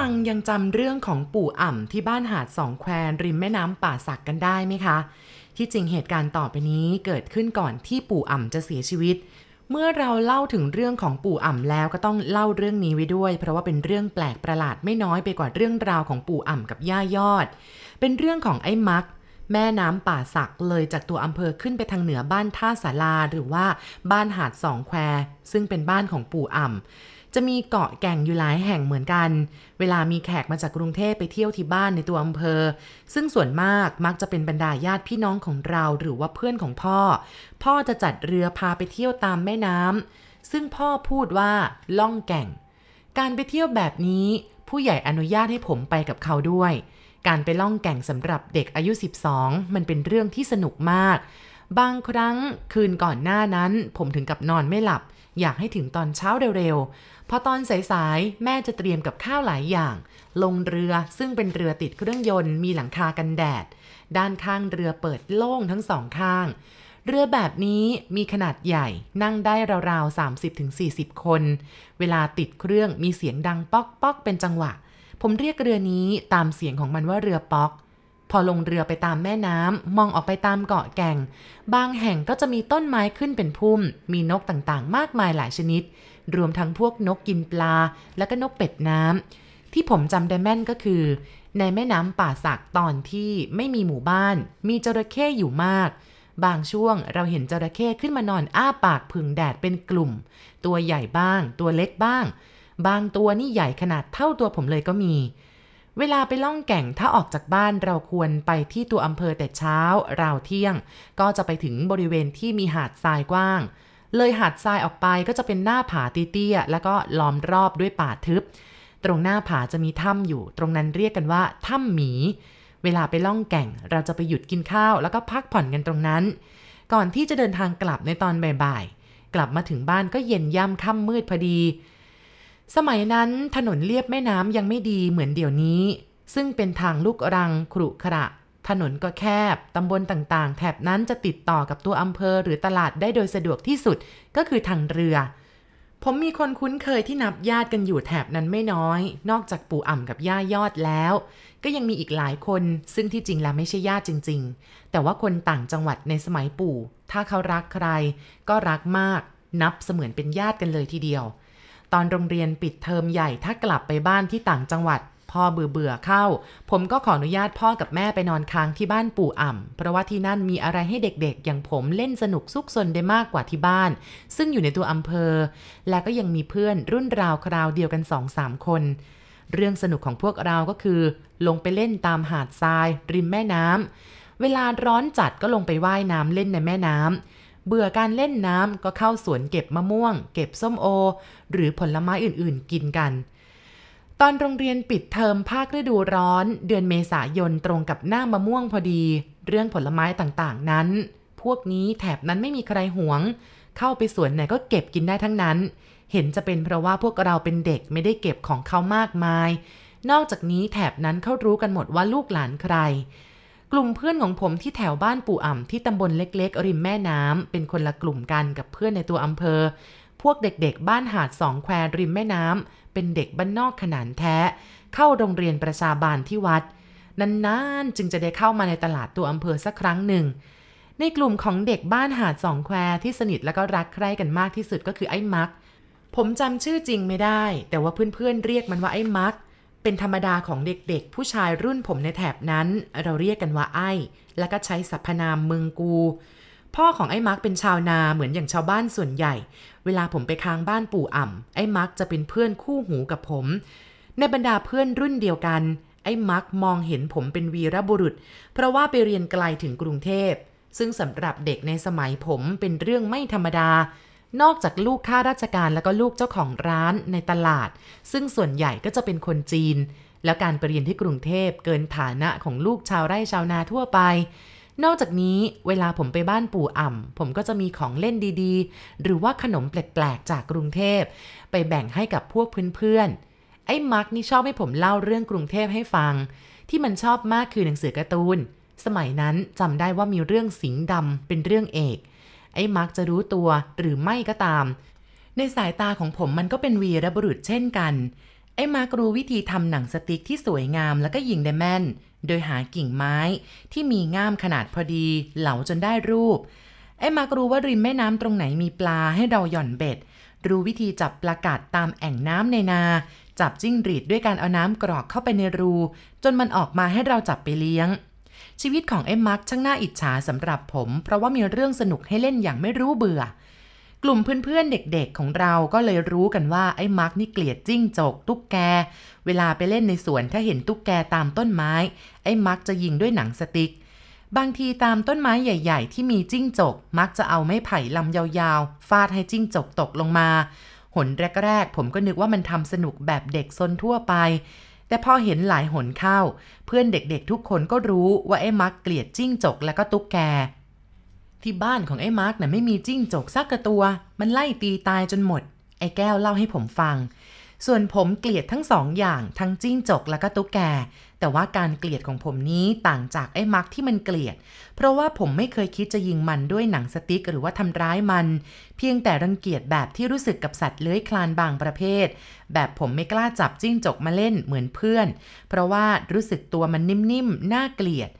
ฟังยังจำเรื่องของปู่อ่ำที่บ้านหาดสองแควริมแม่น้ำป่าสักกันได้ไหมคะ ที่จริงเหตุการณ์ต่อไปนี้เกิดขึ้นก่อนที่ปู่อ่ำจะเสียชีวิต เมื่อเราเล่าถึงเรื่องของปู่อ่ำแล้วก็ต้องเล่าเรื่องนี้ไว้ด้วย เพราะว่าเป็นเรื่องแปลกประหลาดไม่น้อยไปกว่าเรื่องราวของปู่อ่ำกับย่ายอด เป็นเรื่องของไอ้มักแม่น้ำป่าสักเลยจากตัวอำเภอขึ้นไปทางเหนือบ้านท่าสาราหรือว่าบ้านหาดสองแควซึ่งเป็นบ้านของปู่อ่ำ จะมีเกาะแก่งอยู่หลายแห่งเหมือนกัน เวลามีแขกมาจากกรุงเทพไปเที่ยวที่บ้านในตัวอำเภอ ซึ่งส่วนมากมักจะเป็นบรรดาญาติพี่น้องของเราหรือว่าเพื่อนของพ่อ พ่อจะจัดเรือพาไปเที่ยวตามแม่น้ำซึ่งพ่อพูดว่าล่องแก่ง การไปเที่ยวแบบนี้ ผู้ใหญ่อนุญาตให้ผมไปกับเขาด้วย การไปล่องแก่งสำหรับเด็กอายุ 12 มันเป็นเรื่องที่สนุกมาก บางครั้งคืนก่อนหน้านั้น ผมถึงกับนอนไม่หลับ อยากให้ถึงตอนเช้าเร็วๆ พอตอนสายๆ แม่จะเตรียมกับข้าวหลายอย่าง ลงเรือซึ่งเป็นเรือติดเครื่องยนต์มีหลังคากันแดด ด้านข้างเรือเปิดโล่งทั้งสองข้าง เรือแบบนี้มีขนาดใหญ่นั่งได้ราวๆ 30-40 คน เวลาติดเครื่องมีเสียงดังป๊อกป๊อกเป็นจังหวะ ผมเรียกเรือนี้ตามเสียงของมันว่าเรือป๊อก พอลงเรือไปตามแม่น้ำมองออกไปตามเกาะแก่ง บางแห่งก็จะมีต้นไม้ขึ้นเป็นพุ่ม มีนกต่างๆ มากมายหลายชนิด รวมทั้งพวกนกกินปลา และก็นกเป็ดน้ำที่ผมจำได้แม่นก็คือ ในแม่น้ำป่าสักตอนที่ไม่มีหมู่บ้าน มีจระเข้อยู่มาก บางช่วงเราเห็นจระเข้ขึ้นมานอนอ้าปากผึ่งแดดเป็นกลุ่ม ตัวใหญ่บ้าง ตัวเล็กบ้าง บางตัวนี่ใหญ่ขนาดเท่าตัวผมเลยก็มี เวลาไปล่องแก่งถ้าออกจากบ้านเราควรไปที่ตัวอำเภอแต่เช้าราวเที่ยง ก็จะไปถึงบริเวณที่มีหาดทรายกว้าง เลยหาดทรายออกไปก็จะเป็นหน้าผาเตี้ยๆแล้วก็ล้อมรอบด้วยป่าทึบ ตรงหน้าผาจะมีถ้ำอยู่ ตรงนั้นเรียกกันว่าถ้ำหมี เวลาไปล่องแก่งเราจะไปหยุดกินข้าว แล้วก็พักผ่อนกันตรงนั้น ก่อนที่จะเดินทางกลับในตอนบ่ายๆกลับมาถึงบ้านก็เย็นย่ำค่ำมืดพอดี สมัยนั้นถนนเลียบแม่น้ำยังไม่ดีเหมือนเดี๋ยวนี้ ซึ่งเป็นทางลูกรังครุขระ ถนนก็แคบ ตำบลต่างๆ แถบนั้นจะติดต่อกับตัวอำเภอหรือตลาดได้โดยสะดวกที่สุดก็คือทางเรือ ผมมีคนคุ้นเคยที่นับญาติกันอยู่แถบนั้นไม่น้อย นอกจากปู่อ่ำกับย่ายอดแล้ว ก็ยังมีอีกหลายคนซึ่งที่จริงแล้วไม่ใช่ญาติจริง ๆ แต่ว่าคนต่างจังหวัดในสมัยปู่ ถ้าเขารักใคร ก็รักมาก นับเสมือนเป็นญาติกันเลยทีเดียว ตอนโรงเรียนปิดเทอมใหญ่ถ้ากลับไปบ้านที่ต่างจังหวัดพ่อเบื่อเบื่อเข้า ผมก็ขออนุญาตพ่อกับแม่ไปนอนค้างที่บ้านปู่อ่ำ เพราะว่าที่นั่นมีอะไรให้เด็กๆ อย่างผมเล่นสนุกซุกซนได้มากกว่าที่บ้าน ซึ่งอยู่ในตัวอำเภอ และก็ยังมีเพื่อนรุ่นราวคราวเดียวกันสองสามคน เรื่องสนุกของพวกเราก็คือ ลงไปเล่นตามหาดทราย ริมแม่น้ำเวลาร้อนจัดก็ลงไปไว่ายน้ำเล่นในแม่น้ำ เบื่อการเล่นน้ำก็เข้าสวนเก็บมะม่วง เก็บส้มโอ หรือผลไม้อื่นๆ กินกัน ตอนโรงเรียนปิดเทอมภาคฤดูร้อน เดือนเมษายนตรงกับหน้ามะม่วงพอดี เรื่องผลไม้ต่างๆนั้น พวกนี้แถบนั้นไม่มีใครหวง เข้าไปสวนไหนก็เก็บกินได้ทั้งนั้น เห็นจะเป็นเพราะว่าพวกเราเป็นเด็กไม่ได้เก็บของเขามากมาย นอกจากนี้แถบนั้นเขารู้กันหมดว่าลูกหลานใคร กลุ่มเพื่อนของผมที่แถวบ้านปู่อ่ำที่ตำบลเล็กๆ ริมแม่น้ำเป็นคนละกลุ่มกันกับเพื่อนในตัวอำเภอ พวกเด็กๆ บ้านหาดสองแควริมแม่น้ำเป็นเด็กบ้านนอกขนานแท้ เข้าโรงเรียนประชาบาลที่วัด นานๆ จึงจะได้เข้ามาในตลาดตัวอำเภอสักครั้งหนึ่ง ในกลุ่มของเด็กบ้านหาดสองแควที่สนิทและก็รักใคร่กันมากที่สุดก็คือไอ้มักผมจำชื่อจริงไม่ได้ แต่ว่าเพื่อนๆเรียกมันว่าไอ้มาร์ก เป็นธรรมดาของเด็กๆ ผู้ชายรุ่นผมในแถบนั้น เราเรียกกันว่าไอ้ แล้วก็ใช้สรรพนามมึงกู พ่อของไอ้มาร์กเป็นชาวนาเหมือนอย่างชาวบ้านส่วนใหญ่ เวลาผมไปค้างบ้านปู่อ่ำไอ้มาร์กจะเป็นเพื่อนคู่หูกับผม ในบรรดาเพื่อนรุ่นเดียวกัน ไอ้มาร์กมองเห็นผมเป็นวีรบุรุษ เพราะว่าไปเรียนไกลถึงกรุงเทพซึ่งสำหรับเด็กในสมัยผมเป็นเรื่องไม่ธรรมดา นอกจากลูกข้าราชการแล้วก็ลูกเจ้าของร้านในตลาด ซึ่งส่วนใหญ่ก็จะเป็นคนจีน แล้วการไปเรียนที่กรุงเทพเกินฐานะของลูกชาวไร่ชาวนาทั่วไป นอกจากนี้เวลาผมไปบ้านปู่อ่ำผมก็จะมีของเล่นดีๆ หรือว่าขนมแปลกๆจากกรุงเทพ ไปแบ่งให้กับพวกเพื่อนๆไอ้มาร์กนี่ชอบให้ผมเล่าเรื่องกรุงเทพให้ฟัง ที่มันชอบมากคือหนังสือการ์ตูนสมัยนั้นจำได้ว่ามีเรื่องสิงดำเป็นเรื่องเอก ไอ้มาร์กจะรู้ตัวหรือไม่ก็ตาม ในสายตาของผมมันก็เป็นวีรบุรุษเช่นกัน ไอ้มาร์กรู้วิธีทำหนังสติ๊กที่สวยงามแล้วก็ยิงได้แม่น โดยหากิ่งไม้ที่มีง่ามขนาดพอดี เหลาจนได้รูป ไอ้มาร์กรู้ว่าริมแม่น้ำตรงไหนมีปลาให้เราหย่อนเบ็ด รู้วิธีจับปลากัดตามแอ่งน้ำในนาจับจิ้งหรีดด้วยการเอาน้ำกรอกเข้าไปในรู จนมันออกมาให้เราจับไปเลี้ยง ชีวิตของไอ้มาร์กช่างน่าอิจฉาสำหรับผม เพราะว่ามีเรื่องสนุกให้เล่นอย่างไม่รู้เบื่อ กลุ่มเพื่อนๆเด็กๆของเราก็เลยรู้กันว่าไอ้มาร์กนี่เกลียดจิ้งจก ตุ๊กแก เวลาไปเล่นในสวนถ้าเห็นตุ๊กแกตามต้นไม้ ไอ้มาร์กจะยิงด้วยหนังสติ๊กบางทีตามต้นไม้ใหญ่ ๆ ที่มีจิ้งจก มาร์กจะเอาไม้ไผ่ลำยาวๆ ฟาดให้จิ้งจกตกลงมา หนแรก ๆ ผมก็นึกว่ามันทำสนุกแบบเด็กซนทั่วไป แต่พอเห็นหลายหนเข้า เพื่อนเด็กๆทุกคนก็รู้ว่าไอ้มาร์กเกลียดจิ้งจกและก็ตุ๊กแก ที่บ้านของไอ้มาร์กน่ะไม่มีจิ้งจกสักกะตัว มันไล่ตีตายจนหมด ไอ้แก้วเล่าให้ผมฟัง ส่วนผมเกลียดทั้งสองอย่างทั้งจิ้งจกและก็ตุ๊กแก แต่ว่าการเกลียดของผมนี้ต่างจากไอ้มาร์กที่มันเกลียด เพราะว่าผมไม่เคยคิดจะยิงมันด้วยหนังสติ๊กหรือว่าทำร้ายมัน เพียงแต่รังเกียจแบบที่รู้สึกกับสัตว์เลื้อยคลานบางประเภท แบบผมไม่กล้าจับจิ้งจกมาเล่นเหมือนเพื่อน เพราะว่ารู้สึกตัวมันนิ่มๆน่าเกลียด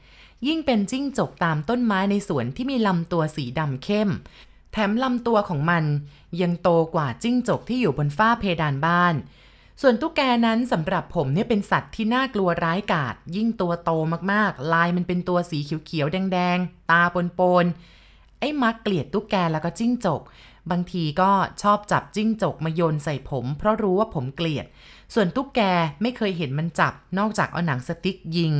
ยิ่งเป็นจิ้งจกตามต้นไม้ในสวนที่มีลำตัวสีดำเข้ม แถมลำตัวของมันยังโตกว่าจิ้งจกที่อยู่บนฝ้าเพดานบ้าน ส่วนตุ๊กแกนั้นสำหรับผมเนี่ยเป็นสัตว์ที่น่ากลัวร้ายกาจยิ่งตัวโตมากๆ ลายมันเป็นตัวสีเขียวๆแดงๆ ตาปนๆ ไอ้มักเกลียดตุ๊กแกแล้วก็จิ้งจก บางทีก็ชอบจับจิ้งจกมาโยนใส่ผม เพราะรู้ว่าผมเกลียด ส่วนตุ๊กแกไม่เคยเห็นมันจับนอกจากเอาหนังสติ๊กยิง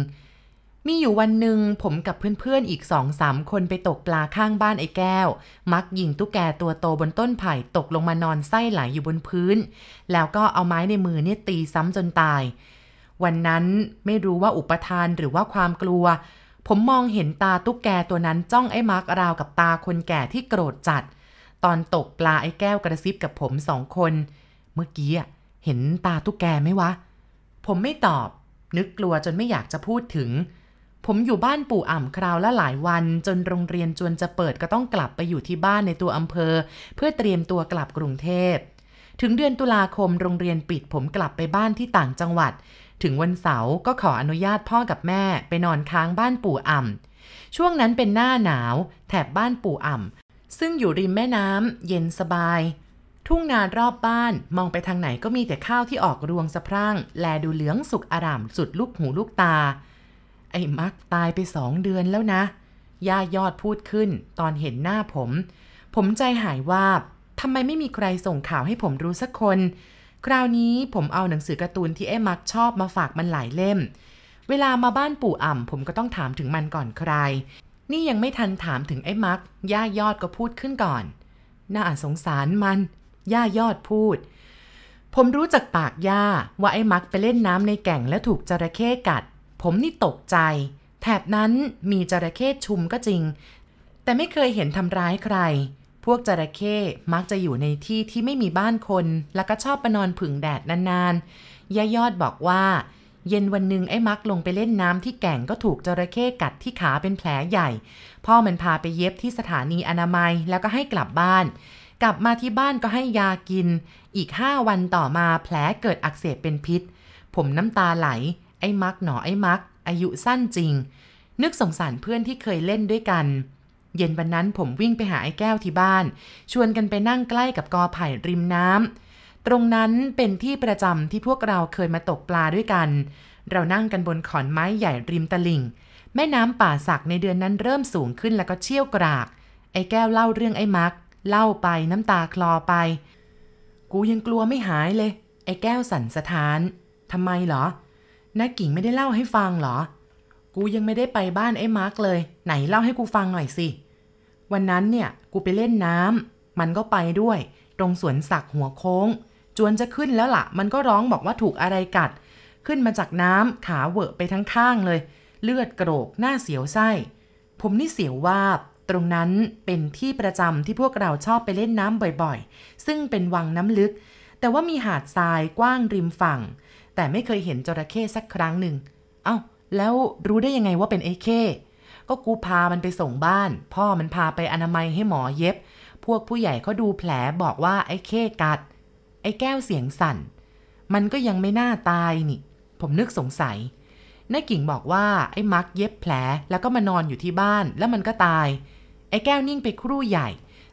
มีอยู่วันหนึ่งผมกับเพื่อนๆอีกสองสามคนไปตกปลาข้างบ้านไอ้แก้ว มักยิงตุ๊กแกตัวโตบนต้นไผ่ตกลงมานอนไส้ไหลอยู่บนพื้น แล้วก็เอาไม้ในมือเนี่ยตีซ้ำจนตาย วันนั้นไม่รู้ว่าอุปทานหรือว่าความกลัว ผมมองเห็นตาตุ๊กแกตัวนั้นจ้องไอ้มาร์กราวกับตาคนแก่ที่โกรธจัด ตอนตกปลาไอ้แก้วกระซิบกับผมสองคน เมื่อกี้เห็นตาตุ๊กแกไหมวะ ผมไม่ตอบ นึกกลัวจนไม่อยากจะพูดถึง ผมอยู่บ้านปู่อ่ำคราวละหลายวัน จนโรงเรียนจวนจะเปิดก็ต้องกลับไปอยู่ที่บ้านในตัวอำเภอ เพื่อเตรียมตัวกลับกรุงเทพ ถึงเดือนตุลาคมโรงเรียนปิดผมกลับไปบ้านที่ต่างจังหวัด ถึงวันเสาร์ก็ขออนุญาตพ่อกับแม่ไปนอนค้างบ้านปู่อ่ำช่วงนั้นเป็นหน้าหนาว แถบบ้านปู่อ่ำซึ่งอยู่ริมแม่น้ำเย็นสบาย ทุ่งนารอบบ้านมองไปทางไหนก็มีแต่ข้าวที่ออกรวงสะพรั่ง แลดูเหลืองสุกอร่ามสุดลูกหูลูกตา ไอ้มักตายไปสองเดือนแล้วนะ ย่ายอดพูดขึ้นตอนเห็นหน้าผม ผมใจหายว่าทำไมไม่มีใครส่งข่าวให้ผมรู้สักคน คราวนี้ผมเอาหนังสือการ์ตูนที่ไอ้มักชอบมาฝากมันหลายเล่ม เวลามาบ้านปู่อ่ำผมก็ต้องถามถึงมันก่อนใคร นี่ยังไม่ทันถามถึงไอ้มัก ย่ายอดก็พูดขึ้นก่อน น่าสงสารมัน ย่ายอดพูดผมรู้จากปากย่าว่าไอ้มักไปเล่นน้ำในแก่งแล้วถูกจระเข้กัด ผมนี่ตกใจ แถบนั้นมีจระเข้ชุมก็จริง แต่ไม่เคยเห็นทำร้ายใคร พวกจระเข้มักจะอยู่ในที่ที่ไม่มีบ้านคน แล้วก็ชอบไปนอนผึ่งแดดนานๆยายอดบอกว่า เย็นวันหนึ่งไอ้มักลงไปเล่นน้ำที่แก่งก็ถูกจระเข้กัดที่ขาเป็นแผลใหญ่ พ่อมันพาไปเย็บที่สถานีอนามัยแล้วก็ให้กลับบ้านกลับมาที่บ้านก็ให้ยากิน อีกห้าวันต่อมาแผลเกิดอักเสบเป็นพิษ ผมน้ำตาไหล ไอ้มักหนอไอ้มัก อายุสั้นจริง นึกสงสารเพื่อนที่เคยเล่นด้วยกัน เย็นวันนั้นผมวิ่งไปหาไอ้แก้วที่บ้าน ชวนกันไปนั่งใกล้กับกอไผ่ริมน้ำตรงนั้นเป็นที่ประจำที่พวกเราเคยมาตกปลาด้วยกัน เรานั่งกันบนขอนไม้ใหญ่ริมตลิ่ง แม่น้ำป่าสักในเดือนนั้นเริ่มสูงขึ้นแล้วก็เชี่ยวกราก ไอ้แก้วเล่าเรื่องไอ้มัก เล่าไปน้ำตาคลอไป กูยังกลัวไม่หายเลย ไอ้แก้วสั่นสะท้านทำไมเหรอ นักกิ่งไม่ได้เล่าให้ฟังเหรอ กูยังไม่ได้ไปบ้านไอ้มาร์กเลย ไหนเล่าให้กูฟังหน่อยสิ วันนั้นเนี่ยกูไปเล่นน้ำมันก็ไปด้วย ตรงสวนสักหัวโค้ง จวนจะขึ้นแล้วละ่ะ มันก็ร้องบอกว่าถูกอะไรกัด ขึ้นมาจากน้ำขาเวอะไปทั้งข้างเลย เลือดกระโกหน้าเสียวไส้ ผมนี่เสียววาบตรงนั้นเป็นที่ประจำที่พวกเราชอบไปเล่นน้ำบ่อยๆ ซึ่งเป็นวังน้ำลึก แต่ว่ามีหาดทรายกว้างริมฝั่ง แต่ไม่เคยเห็นจระเข้สักครั้งหนึ่ง เอา้า แล้วรู้ได้ยังไงว่าเป็นไอ้เข้ก็กูพามันไปส่งบ้าน พ่อมันพาไปอนามัยให้หมอเย็บ พวกผู้ใหญ่เขาดูแผลบอกว่าไอ้เข้กัด ไอ้แก้วเสียงสั่น มันก็ยังไม่น่าตายนี่ ผมนึกสงสัยน้ากิ่งบอกว่าไอ้มักเย็บแผลแล้วก็มานอนอยู่ที่บ้านแล้วมันก็ตาย ไอ้แก้วนิ่งไปครู่ใหญ่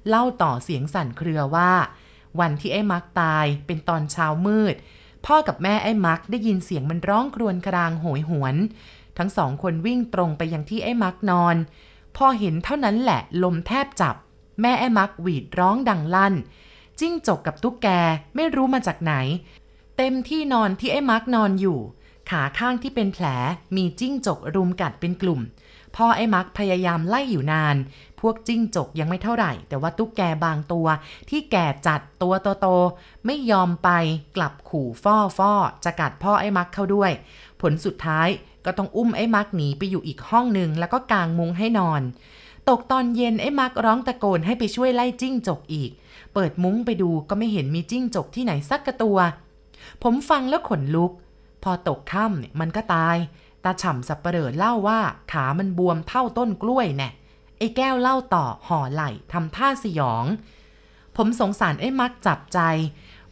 เล่าต่อเสียงสั่นเครือว่า วันที่ไอ้มักตายเป็นตอนเช้ามืด พ่อกับแม่ไอ้มักได้ยินเสียงมันร้องครวญครางโหยหวน ทั้งสองคนวิ่งตรงไปยังที่ไอ้มักนอน พอเห็นเท่านั้นแหละลมแทบจับ แม่ไอ้มักหวีดร้องดังลั่น จิ้งจกกับตุ๊กแกไม่รู้มาจากไหน เต็มที่นอนที่ไอ้มักนอนอยู่ ขาข้างที่เป็นแผลมีจิ้งจกรุมกัดเป็นกลุ่ม พ่อไอ้มักพยายามไล่อยู่นาน พวกจิ้งจกยังไม่เท่าไหร่ แต่ว่าตุ๊กแกบางตัว ที่แก่จัดตัวโตๆไม่ยอมไปกลับขู่ฟ่อฟ่อจะกัดพ่อไอ้มักเข้าด้วย ผลสุดท้ายก็ต้องอุ้มไอ้มักหนีไปอยู่อีกห้องหนึ่งแล้วก็กางมุ้งให้นอน ตกตอนเย็นไอ้มักร้องตะโกนให้ไปช่วยไล่จิ้งจกอีก เปิดมุ้งไปดูก็ไม่เห็นมีจิ้งจกที่ไหนสักกระตัว ผมฟังแล้วขนลุก พอตกค่ำเนี่ยมันก็ตาย ตาฉ่ำสับเปลอเล่าว่าขามันบวมเท่าต้นกล้วยแน่ไอ้แก้วเล่าต่อห่อไหล่ทำท่าสยอง ผมสงสารไอ้มักจับใจ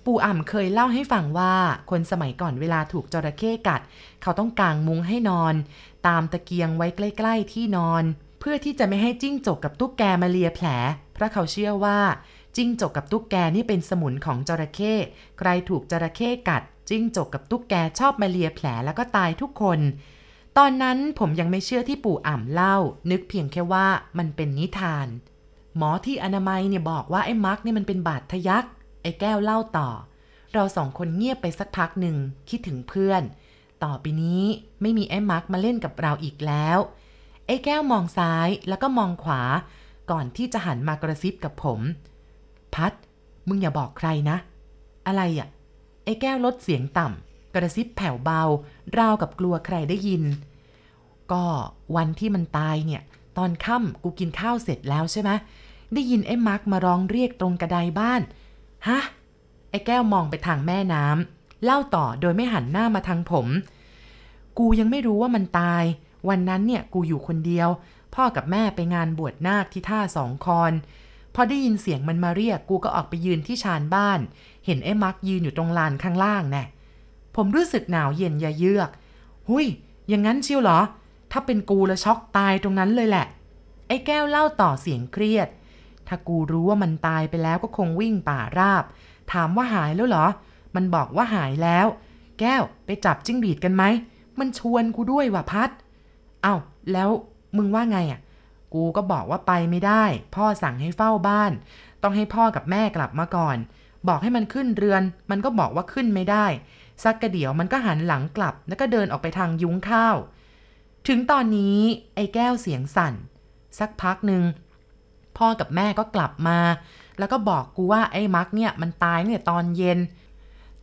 ปู่อ่ำเคยเล่าให้ฟังว่า คนสมัยก่อนเวลาถูกจระเข้กัด เขาต้องกางมุ้งให้นอน ตามตะเกียงไว้ใกล้ ๆ ที่นอน เพื่อที่จะไม่ให้จิ้งจกกับตุ๊กแกมาเลียแผล เพราะเขาเชื่อว่าจิ้งจกกับตุ๊กแกนี่เป็นสมุนของจระเข้ใครถูกจระเข้กัดจิ้งจกกับตุ๊กแกชอบมาเลียแผลแล้วก็ตายทุกคน ตอนนั้นผมยังไม่เชื่อที่ปู่อ่ำเล่า นึกเพียงแค่ว่ามันเป็นนิทาน หมอที่อนามัยเนี่ยบอกว่าไอ้มักนี่มันเป็นบาดทะยัก ไอ้แก้วเล่าต่อ เราสองคนเงียบไปสักพักหนึ่งคิดถึงเพื่อน ต่อไปนี้ไม่มีไอ้มักมาเล่นกับเราอีกแล้ว ไอ้แก้วมองซ้ายแล้วก็มองขวา ก่อนที่จะหันมากระซิบกับผม พัด มึงอย่าบอกใครนะ อะไรอะ่ะ ไอ้แก้วลดเสียงต่ำ กระซิบแผ่วเบา ราวกับกลัวใครได้ยิน ก็วันที่มันตายเนี่ย ตอนค่ำกูกินข้าวเสร็จแล้วใช่ไหมได้ยินไอ้มาร์กมาร้องเรียกตรงกระไดบ้าน ฮะ ไอ้แก้วมองไปทางแม่น้ำเล่าต่อโดยไม่หันหน้ามาทางผม กูยังไม่รู้ว่ามันตาย วันนั้นเนี่ยกูอยู่คนเดียว พ่อกับแม่ไปงานบวชนาคที่ท่าสองคอนพอได้ยินเสียงมันมาเรียกกูก็ออกไปยืนที่ชานบ้าน เห็นไอ้มักยืนอยู่ตรงลานข้างล่างแน่ ผมรู้สึกหนาวเย็นยะเยือก หุยอย่างนั้นเชียวเหรอ ถ้าเป็นกูละช็อกตายตรงนั้นเลยแหละ ไอ้แก้วเล่าต่อเสียงเครียด ถ้ากูรู้ว่ามันตายไปแล้วก็คงวิ่งป่าราบ ถามว่าหายแล้วเหรอ มันบอกว่าหายแล้ว แก้วไปจับจิ้งหรีดกันไหม มันชวนกูด้วยว่ะพัด เอา้าแล้วมึงว่าไงอะ กูก็บอกว่าไปไม่ได้ พ่อสั่งให้เฝ้าบ้าน ต้องให้พ่อกับแม่กลับมาก่อน บอกให้มันขึ้นเรือน มันก็บอกว่าขึ้นไม่ได้ สักกระเดี๋ยวมันก็หันหลังกลับแล้วก็เดินออกไปทางยุ้งข้าว ถึงตอนนี้ไอ้แก้วเสียงสั่น สักพักหนึ่งพ่อกับแม่ก็กลับมา แล้วก็บอกกูว่าไอ้มักเนี่ยมันตายเนี่ยตอนเย็น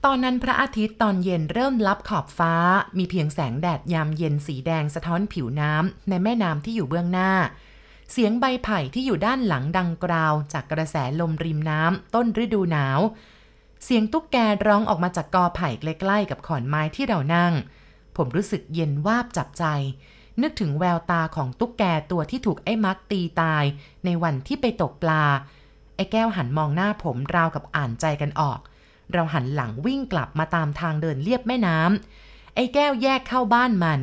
ตอนนั้นพระอาทิตย์ตอนเย็นเริ่มลับขอบฟ้า มีเพียงแสงแดดยามเย็นสีแดงสะท้อนผิวน้ำในแม่น้ำที่อยู่เบื้องหน้า เสียงใบไผ่ที่อยู่ด้านหลังดังกราว จากกระแสลมริมน้ำต้นฤดูหนาว เสียงตุ๊กแกร้องออกมาจากกอไผ่ใกล้ๆกับขอนไม้ที่เรานั่ง ผมรู้สึกเย็นวาบจับใจ นึกถึงแววตาของตุ๊กแกตัวที่ถูกไอ้มักตีตาย ในวันที่ไปตกปลา ไอ้แก้วหันมองหน้าผมราวกับอ่านใจกันออก เราหันหลังวิ่งกลับมาตามทางเดินเลียบแม่น้ำไอ้แก้วแยกเข้าบ้านมัน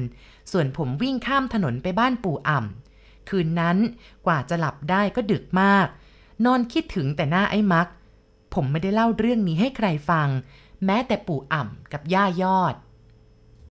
ส่วนผมวิ่งข้ามถนนไปบ้านปู่อ่ำคืนนั้นกว่าจะหลับได้ก็ดึกมาก นอนคิดถึงแต่หน้าไอ้มัก ผมไม่ได้เล่าเรื่องนี้ให้ใครฟัง แม้แต่ปู่อ่ำกับย่ายอด